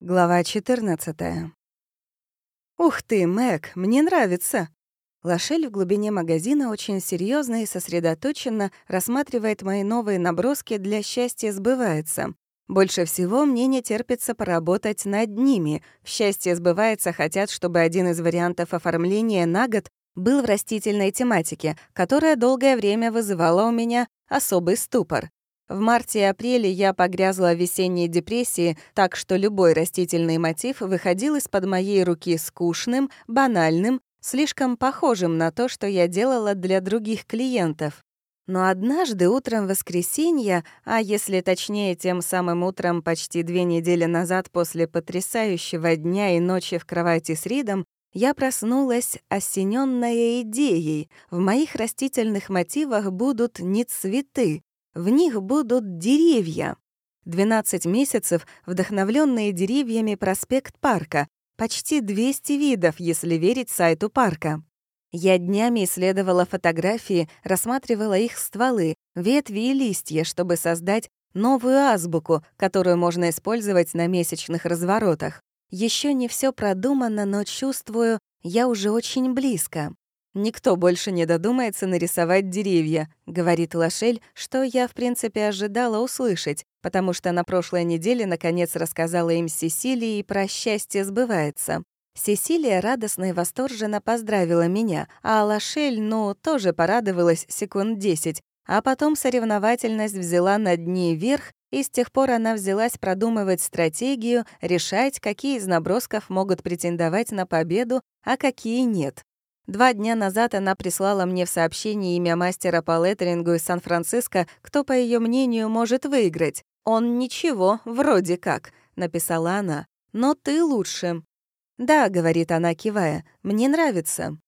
Глава 14. «Ух ты, Мэг, мне нравится!» Лошель в глубине магазина очень серьезно и сосредоточенно рассматривает мои новые наброски для счастья сбывается. Больше всего мне не терпится поработать над ними. В счастье сбывается хотят, чтобы один из вариантов оформления на год был в растительной тематике, которая долгое время вызывала у меня особый ступор. В марте и апреле я погрязла в весенней депрессии, так что любой растительный мотив выходил из-под моей руки скучным, банальным, слишком похожим на то, что я делала для других клиентов. Но однажды утром воскресенья, а если точнее, тем самым утром почти две недели назад после потрясающего дня и ночи в кровати с Ридом, я проснулась, осененная идеей. В моих растительных мотивах будут не цветы, в них будут деревья. 12 месяцев, вдохновленные деревьями проспект парка, почти 200 видов, если верить сайту парка. Я днями исследовала фотографии, рассматривала их стволы, ветви и листья, чтобы создать новую азбуку, которую можно использовать на месячных разворотах. Еще не все продумано, но чувствую, я уже очень близко. «Никто больше не додумается нарисовать деревья», — говорит Лошель, что я, в принципе, ожидала услышать, потому что на прошлой неделе наконец рассказала им Сесилии про счастье сбывается. Сесилия радостно и восторженно поздравила меня, а Лошель, ну, тоже порадовалась секунд десять, а потом соревновательность взяла над ней верх, и с тех пор она взялась продумывать стратегию, решать, какие из набросков могут претендовать на победу, а какие нет. Два дня назад она прислала мне в сообщении имя мастера по леттерингу из Сан-Франциско, кто, по ее мнению, может выиграть. «Он ничего, вроде как», — написала она. «Но ты лучше». «Да», — говорит она, кивая, — «мне нравится».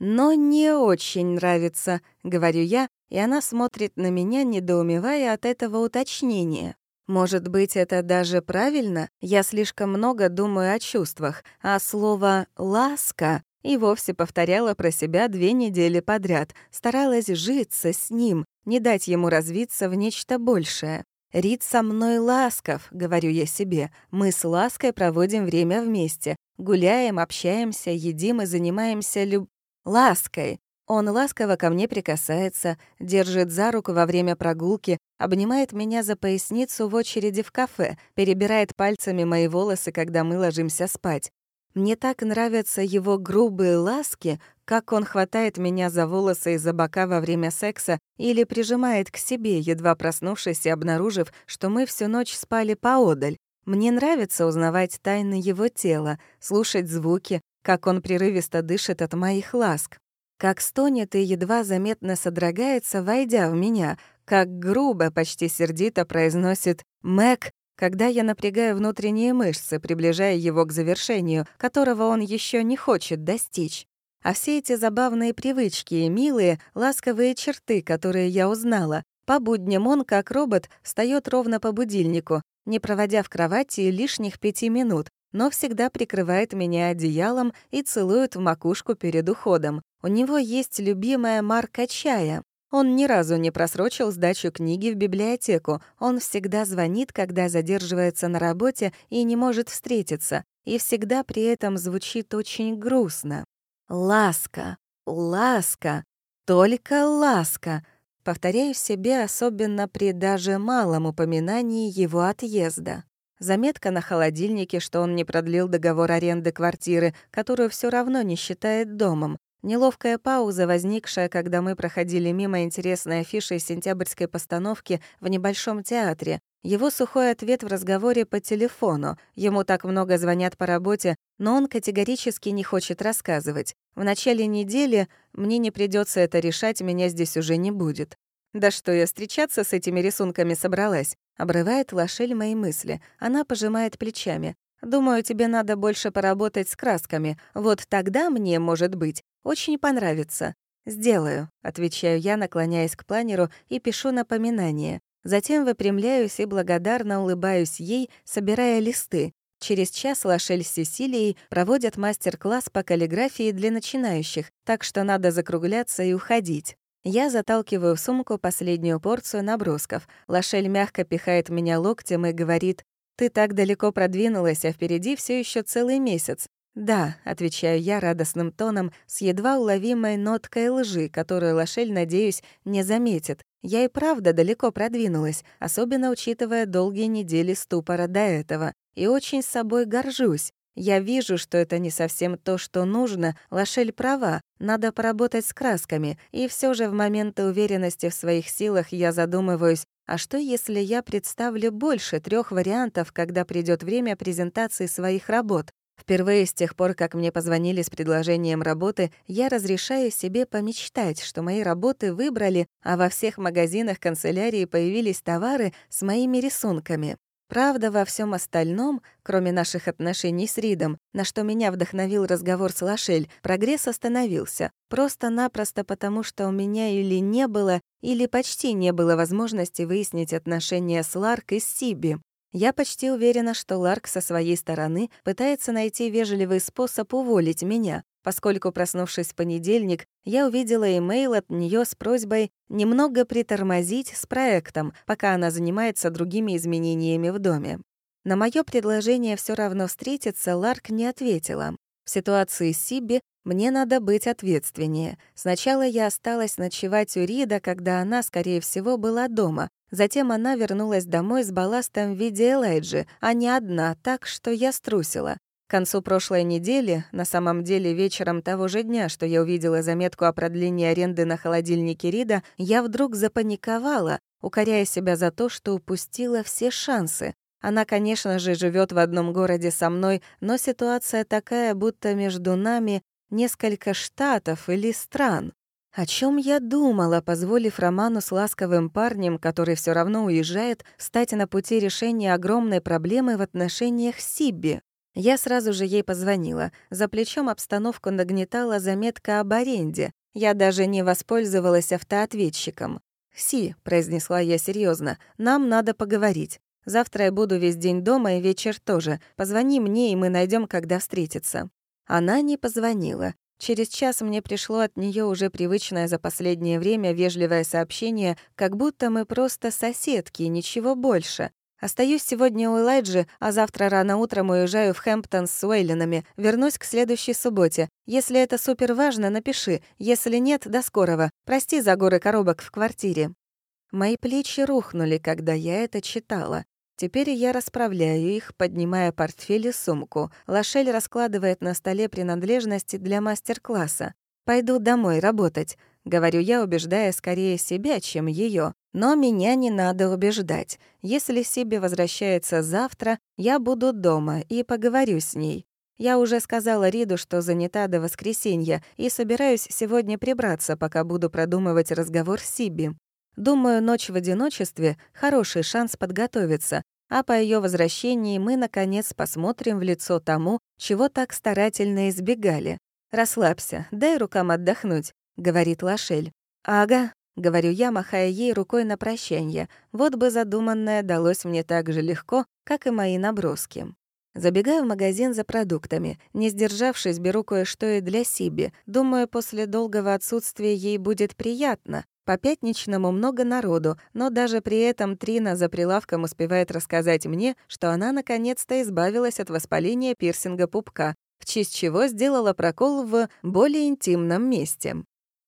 «Но не очень нравится», — говорю я, и она смотрит на меня, недоумевая от этого уточнения. Может быть, это даже правильно? Я слишком много думаю о чувствах, а слово «ласка» и вовсе повторяла про себя две недели подряд, старалась житься с ним, не дать ему развиться в нечто большее. «Рид со мной ласков», — говорю я себе. «Мы с лаской проводим время вместе. Гуляем, общаемся, едим и занимаемся люб... лаской. Он ласково ко мне прикасается, держит за руку во время прогулки, обнимает меня за поясницу в очереди в кафе, перебирает пальцами мои волосы, когда мы ложимся спать. Мне так нравятся его грубые ласки, как он хватает меня за волосы и за бока во время секса или прижимает к себе, едва проснувшись и обнаружив, что мы всю ночь спали поодаль. Мне нравится узнавать тайны его тела, слушать звуки, как он прерывисто дышит от моих ласк, как стонет и едва заметно содрогается, войдя в меня, как грубо, почти сердито произносит «Мэг, когда я напрягаю внутренние мышцы, приближая его к завершению, которого он еще не хочет достичь. А все эти забавные привычки и милые, ласковые черты, которые я узнала, по будням он, как робот, встает ровно по будильнику, не проводя в кровати лишних пяти минут, но всегда прикрывает меня одеялом и целует в макушку перед уходом. У него есть любимая марка чая, он ни разу не просрочил сдачу книги в библиотеку. Он всегда звонит, когда задерживается на работе и не может встретиться. И всегда при этом звучит очень грустно. «Ласка, ласка, только ласка», повторяю себе особенно при даже малом упоминании его отъезда. Заметка на холодильнике, что он не продлил договор аренды квартиры, которую все равно не считает домом. Неловкая пауза, возникшая, когда мы проходили мимо интересной афиши сентябрьской постановки в небольшом театре. Его сухой ответ в разговоре по телефону. Ему так много звонят по работе, но он категорически не хочет рассказывать. В начале недели мне не придется это решать, меня здесь уже не будет. Да что я встречаться с этими рисунками собралась? Обрывает Лошель мои мысли. Она пожимает плечами. Думаю, тебе надо больше поработать с красками. Вот тогда мне, может быть, очень понравится. Сделаю, отвечаю я, наклоняясь к планеру и пишу напоминание. Затем выпрямляюсь и благодарно улыбаюсь ей, собирая листы. Через час Лошель с Сесилией проводят мастер-класс по каллиграфии для начинающих, так что надо закругляться и уходить. Я заталкиваю в сумку последнюю порцию набросков. Лошель мягко пихает меня локтем и говорит Ты так далеко продвинулась, а впереди все еще целый месяц. «Да», — отвечаю я радостным тоном, с едва уловимой ноткой лжи, которую Лошель, надеюсь, не заметит. Я и правда далеко продвинулась, особенно учитывая долгие недели ступора до этого, и очень с собой горжусь. Я вижу, что это не совсем то, что нужно. Лошель права, надо поработать с красками. И все же в моменты уверенности в своих силах я задумываюсь, а что если я представлю больше трех вариантов, когда придет время презентации своих работ? Впервые с тех пор, как мне позвонили с предложением работы, я разрешаю себе помечтать, что мои работы выбрали, а во всех магазинах канцелярии появились товары с моими рисунками. Правда, во всем остальном, кроме наших отношений с Ридом, на что меня вдохновил разговор с Лошель, прогресс остановился. Просто-напросто потому, что у меня или не было, или почти не было возможности выяснить отношения с Ларк и Сиби. Я почти уверена, что Ларк со своей стороны пытается найти вежливый способ уволить меня, поскольку, проснувшись в понедельник, я увидела имейл от нее с просьбой немного притормозить с проектом, пока она занимается другими изменениями в доме. На мое предложение все равно встретиться Ларк не ответила. В ситуации с Сиби мне надо быть ответственнее. Сначала я осталась ночевать у Рида, когда она, скорее всего, была дома. Затем она вернулась домой с балластом в виде Элайджи, а не одна, так что я струсила. К концу прошлой недели, на самом деле вечером того же дня, что я увидела заметку о продлении аренды на холодильнике Рида, я вдруг запаниковала, укоряя себя за то, что упустила все шансы. Она, конечно же, живет в одном городе со мной, но ситуация такая, будто между нами несколько штатов или стран. О чем я думала, позволив Роману с ласковым парнем, который все равно уезжает, стать на пути решения огромной проблемы в отношениях с Сибби? Я сразу же ей позвонила. За плечом обстановку нагнетала заметка об аренде. Я даже не воспользовалась автоответчиком. «Си», — произнесла я серьезно, — «нам надо поговорить. Завтра я буду весь день дома и вечер тоже. Позвони мне, и мы найдем, когда встретиться». Она не позвонила. Через час мне пришло от нее уже привычное за последнее время вежливое сообщение, как будто мы просто соседки, ничего больше. Остаюсь сегодня у Элайджи, а завтра рано утром уезжаю в Хэмптон с Уэйлинами. Вернусь к следующей субботе. Если это супер важно, напиши. Если нет, до скорого. Прости за горы коробок в квартире. Мои плечи рухнули, когда я это читала. Теперь я расправляю их, поднимая портфель и сумку. Лошель раскладывает на столе принадлежности для мастер-класса. «Пойду домой работать», — говорю я, убеждая скорее себя, чем ее. Но меня не надо убеждать. Если Сиби возвращается завтра, я буду дома и поговорю с ней. Я уже сказала Риду, что занята до воскресенья, и собираюсь сегодня прибраться, пока буду продумывать разговор с Сиби. Думаю, ночь в одиночестве — хороший шанс подготовиться, а по ее возвращении мы, наконец, посмотрим в лицо тому, чего так старательно избегали. «Расслабься, дай рукам отдохнуть», — говорит Лошель. «Ага», — говорю я, махая ей рукой на прощание. Вот бы задуманное далось мне так же легко, как и мои наброски. Забегаю в магазин за продуктами. Не сдержавшись, беру кое-что и для Сиби. Думаю, после долгого отсутствия ей будет приятно. По пятничному много народу, но даже при этом Трина за прилавком успевает рассказать мне, что она наконец-то избавилась от воспаления пирсинга пупка, в честь чего сделала прокол в более интимном месте.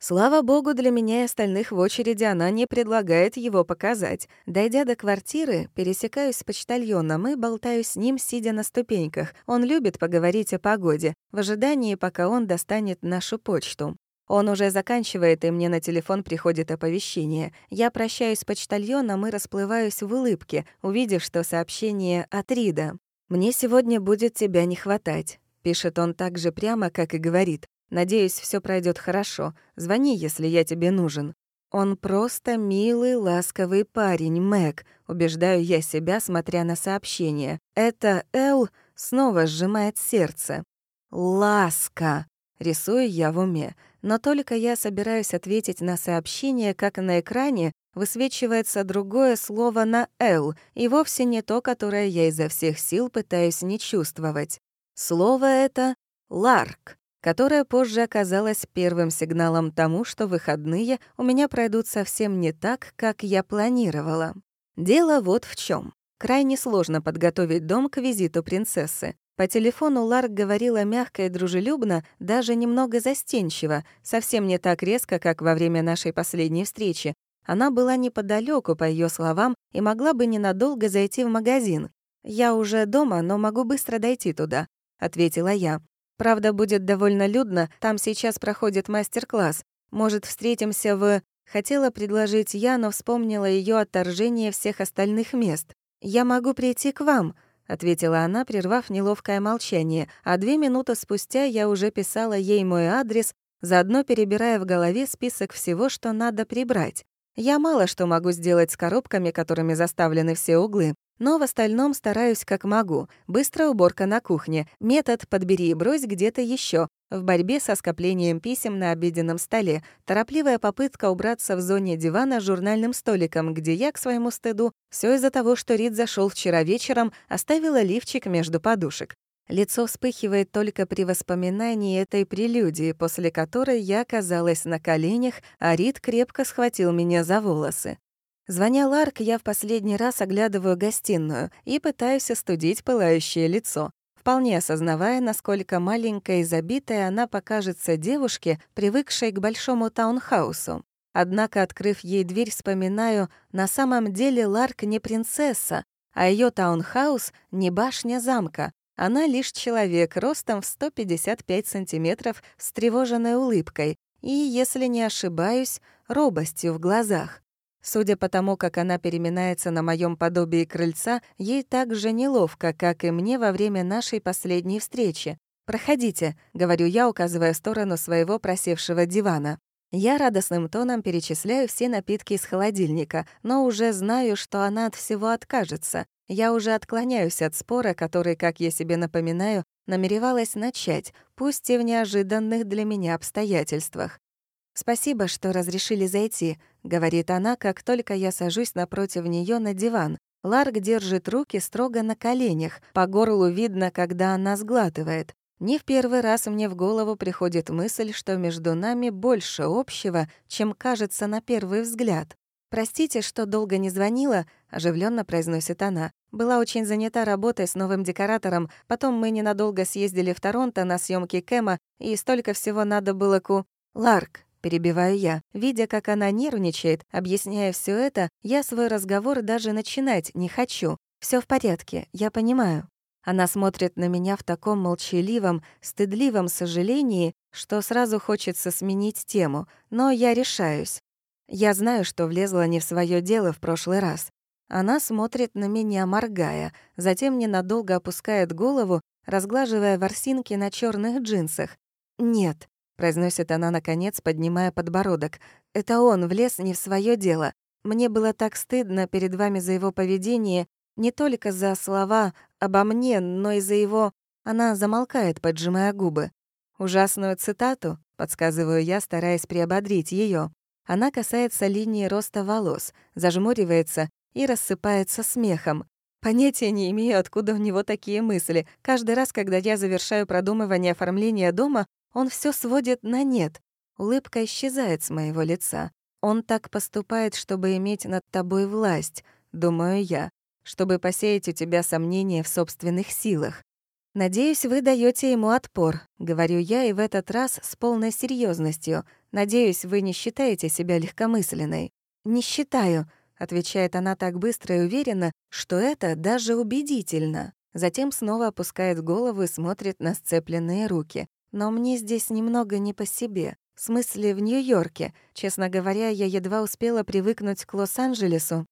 Слава богу, для меня и остальных в очереди она не предлагает его показать. Дойдя до квартиры, пересекаюсь с почтальоном и болтаю с ним, сидя на ступеньках. Он любит поговорить о погоде, в ожидании, пока он достанет нашу почту. Он уже заканчивает, и мне на телефон приходит оповещение. Я прощаюсь с почтальоном и расплываюсь в улыбке, увидев, что сообщение от Рида. «Мне сегодня будет тебя не хватать», — пишет он так же прямо, как и говорит. «Надеюсь, все пройдет хорошо. Звони, если я тебе нужен». Он просто милый, ласковый парень, Мэг, убеждаю я себя, смотря на сообщение. Это Эл снова сжимает сердце. «Ласка», — рисую я в уме. Но только я собираюсь ответить на сообщение, как на экране высвечивается другое слово на «Л», и вовсе не то, которое я изо всех сил пытаюсь не чувствовать. Слово это «Ларк», которое позже оказалось первым сигналом тому, что выходные у меня пройдут совсем не так, как я планировала. Дело вот в чем. Крайне сложно подготовить дом к визиту принцессы. По телефону Ларк говорила мягко и дружелюбно, даже немного застенчиво, совсем не так резко, как во время нашей последней встречи. Она была неподалеку, по ее словам, и могла бы ненадолго зайти в магазин. «Я уже дома, но могу быстро дойти туда», — ответила я. «Правда, будет довольно людно, там сейчас проходит мастер-класс. Может, встретимся в...» Хотела предложить я, но вспомнила ее отторжение всех остальных мест. «Я могу прийти к вам», — ответила она, прервав неловкое молчание, а две минуты спустя я уже писала ей мой адрес, заодно перебирая в голове список всего, что надо прибрать. Я мало что могу сделать с коробками, которыми заставлены все углы, но в остальном стараюсь как могу. Быстрая уборка на кухне, метод «подбери и брось» где-то еще, в борьбе со скоплением писем на обеденном столе, торопливая попытка убраться в зоне дивана с журнальным столиком, где я, к своему стыду, все из-за того, что Рид зашел вчера вечером, оставила лифчик между подушек. Лицо вспыхивает только при воспоминании этой прелюдии, после которой я оказалась на коленях, а Рид крепко схватил меня за волосы. Звоня Ларк, я в последний раз оглядываю гостиную и пытаюсь остудить пылающее лицо вполне осознавая, насколько маленькая и забитая она покажется девушке, привыкшей к большому таунхаусу. Однако, открыв ей дверь, вспоминаю, на самом деле Ларк не принцесса, а ее таунхаус — не башня замка. Она лишь человек ростом в 155 сантиметров с тревоженной улыбкой и, если не ошибаюсь, робостью в глазах. Судя по тому, как она переминается на моем подобии крыльца, ей так же неловко, как и мне во время нашей последней встречи. «Проходите», — говорю я, указывая в сторону своего просевшего дивана. Я радостным тоном перечисляю все напитки из холодильника, но уже знаю, что она от всего откажется. Я уже отклоняюсь от спора, который, как я себе напоминаю, намеревалась начать, пусть и в неожиданных для меня обстоятельствах. «Спасибо, что разрешили зайти», — говорит она, как только я сажусь напротив нее на диван. Ларк держит руки строго на коленях, по горлу видно, когда она сглатывает. Не в первый раз мне в голову приходит мысль, что между нами больше общего, чем кажется на первый взгляд. «Простите, что долго не звонила», — оживленно произносит она. «Была очень занята работой с новым декоратором, потом мы ненадолго съездили в Торонто на съемки Кэма, и столько всего надо было ку...» «Ларк», перебиваю я. Видя, как она нервничает, объясняя все это, я свой разговор даже начинать не хочу. Все в порядке, я понимаю. Она смотрит на меня в таком молчаливом, стыдливом сожалении, что сразу хочется сменить тему, но я решаюсь. Я знаю, что влезла не в свое дело в прошлый раз. Она смотрит на меня, моргая, затем ненадолго опускает голову, разглаживая ворсинки на черных джинсах. «Нет, произносит она наконец, поднимая подбородок. Это он влез не в свое дело. Мне было так стыдно перед вами за его поведение, не только за слова обо мне, но и за его... Она замолкает, поджимая губы. Ужасную цитату, подсказываю я, стараясь приободрить ее. Она касается линии роста волос, зажмуривается и рассыпается смехом. Понятия не имею, откуда у него такие мысли. Каждый раз, когда я завершаю продумывание оформления дома, он все сводит на нет. Улыбка исчезает с моего лица. Он так поступает, чтобы иметь над тобой власть, думаю я, чтобы посеять у тебя сомнения в собственных силах. «Надеюсь, вы даете ему отпор», — говорю я и в этот раз с полной серьезностью. «Надеюсь, вы не считаете себя легкомысленной». «Не считаю», — отвечает она так быстро и уверенно, что это даже убедительно. Затем снова опускает голову и смотрит на сцепленные руки. Но мне здесь немного не по себе. В смысле, в Нью-Йорке. Честно говоря, я едва успела привыкнуть к Лос-Анджелесу.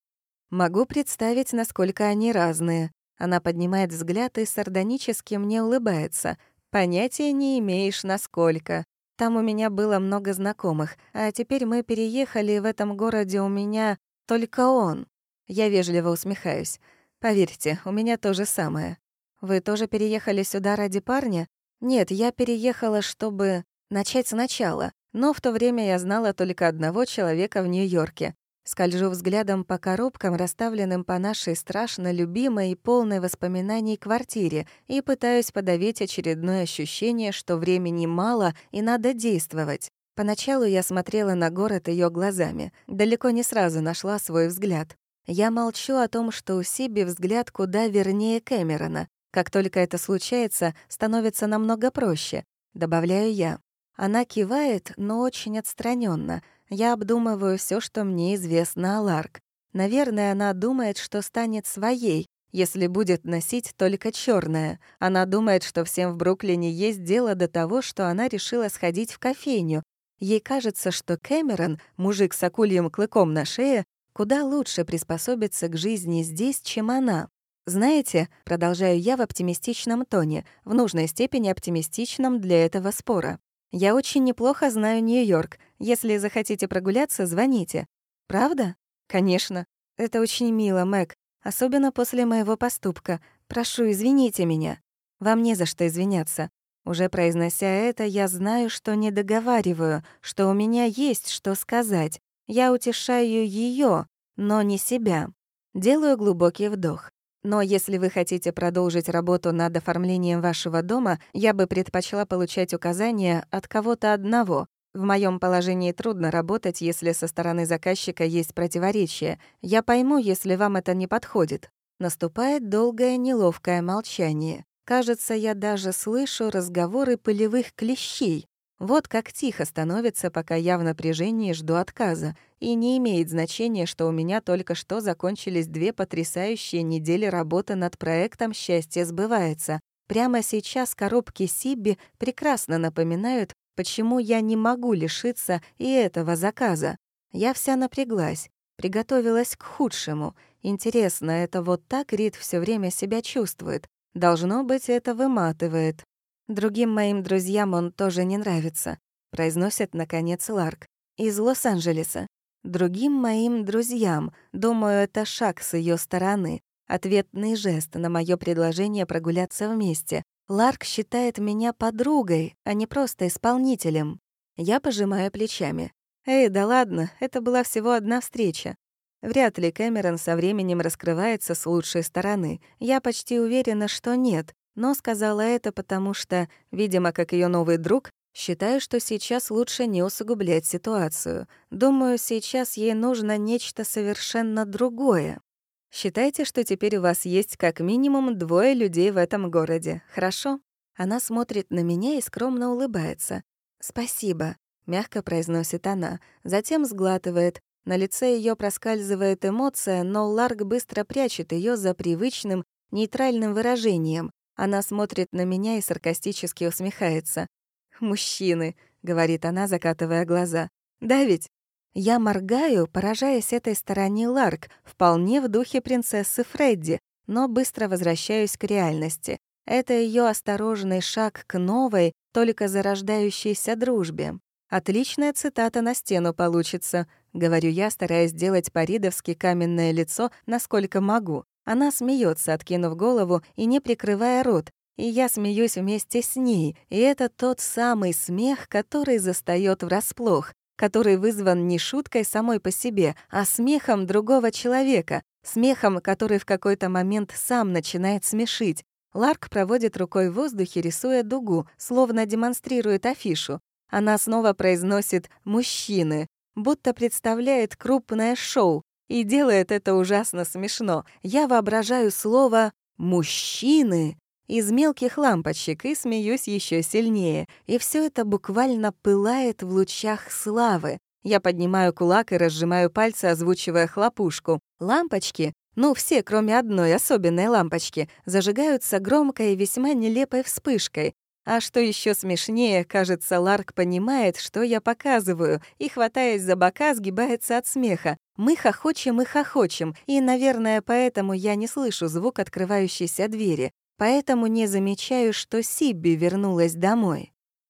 Могу представить, насколько они разные. Она поднимает взгляд и сардонически мне улыбается. Понятия не имеешь, насколько. Там у меня было много знакомых, а теперь мы переехали, в этом городе у меня только он. Я вежливо усмехаюсь. Поверьте, у меня то же самое. Вы тоже переехали сюда ради парня? Нет, я переехала, чтобы начать сначала, но в то время я знала только одного человека в Нью-Йорке. Скольжу взглядом по коробкам, расставленным по нашей страшно любимой и полной воспоминаний квартире, и пытаюсь подавить очередное ощущение, что времени мало и надо действовать. Поначалу я смотрела на город ее глазами, далеко не сразу нашла свой взгляд. Я молчу о том, что у Сиби взгляд куда вернее Кэмерона. Как только это случается, становится намного проще. Добавляю я. Она кивает, но очень отстраненно. Я обдумываю все, что мне известно о Ларк. Наверное, она думает, что станет своей, если будет носить только черное. Она думает, что всем в Бруклине есть дело до того, что она решила сходить в кофейню. Ей кажется, что Кэмерон, мужик с акульем клыком на шее, куда лучше приспособится к жизни здесь, чем она. Знаете, продолжаю я в оптимистичном тоне, в нужной степени оптимистичном для этого спора. Я очень неплохо знаю Нью-Йорк. Если захотите прогуляться, звоните. Правда? Конечно. Это очень мило, Мэг. Особенно после моего поступка. Прошу, извините меня. Вам не за что извиняться. Уже произнося это, я знаю, что не договариваю, что у меня есть что сказать. Я утешаю ее, но не себя. Делаю глубокий вдох. Но если вы хотите продолжить работу над оформлением вашего дома, я бы предпочла получать указания от кого-то одного, в моем положении трудно работать, если со стороны заказчика есть противоречие. Я пойму, если вам это не подходит. Наступает долгое неловкое молчание. Кажется, я даже слышу разговоры полевых клещей. Вот как тихо становится, пока я в напряжении жду отказа. И не имеет значения, что у меня только что закончились две потрясающие недели работы над проектом «Счастье сбывается». Прямо сейчас коробки Сибби прекрасно напоминают Почему я не могу лишиться и этого заказа? Я вся напряглась, приготовилась к худшему. Интересно, это вот так Рид все время себя чувствует? Должно быть, это выматывает. Другим моим друзьям он тоже не нравится, произносит, наконец, Ларк. Из Лос-Анджелеса. Другим моим друзьям, думаю, это шаг с ее стороны. Ответный жест на мое предложение прогуляться вместе. Ларк считает меня подругой, а не просто исполнителем. Я пожимаю плечами. Эй, да ладно, это была всего одна встреча. Вряд ли Кэмерон со временем раскрывается с лучшей стороны. Я почти уверена, что нет, но сказала это потому что, видимо, как ее новый друг, считаю, что сейчас лучше не усугублять ситуацию. Думаю, сейчас ей нужно нечто совершенно другое. Считайте, что теперь у вас есть как минимум двое людей в этом городе, хорошо?» Она смотрит на меня и скромно улыбается. «Спасибо», — мягко произносит она, затем сглатывает. На лице ее проскальзывает эмоция, но Ларк быстро прячет ее за привычным, нейтральным выражением. Она смотрит на меня и саркастически усмехается. «Мужчины», — говорит она, закатывая глаза. «Да ведь? Я моргаю, поражаясь этой стороне Ларк, вполне в духе принцессы Фредди, но быстро возвращаюсь к реальности. Это ее осторожный шаг к новой, только зарождающейся дружбе. Отличная цитата на стену получится, говорю я, стараясь сделать паридовски каменное лицо, насколько могу. Она смеется, откинув голову и не прикрывая рот, и я смеюсь вместе с ней, и это тот самый смех, который застаёт врасплох который вызван не шуткой самой по себе, а смехом другого человека, смехом, который в какой-то момент сам начинает смешить. Ларк проводит рукой в воздухе, рисуя дугу, словно демонстрирует афишу. Она снова произносит «мужчины», будто представляет крупное шоу, и делает это ужасно смешно. Я воображаю слово «мужчины» из мелких лампочек и смеюсь еще сильнее. И все это буквально пылает в лучах славы. Я поднимаю кулак и разжимаю пальцы, озвучивая хлопушку. Лампочки, ну все, кроме одной особенной лампочки, зажигаются громкой и весьма нелепой вспышкой. А что еще смешнее, кажется, Ларк понимает, что я показываю, и, хватаясь за бока, сгибается от смеха. Мы хохочем и хохочем, и, наверное, поэтому я не слышу звук открывающейся двери поэтому не замечаю, что Сибби вернулась домой.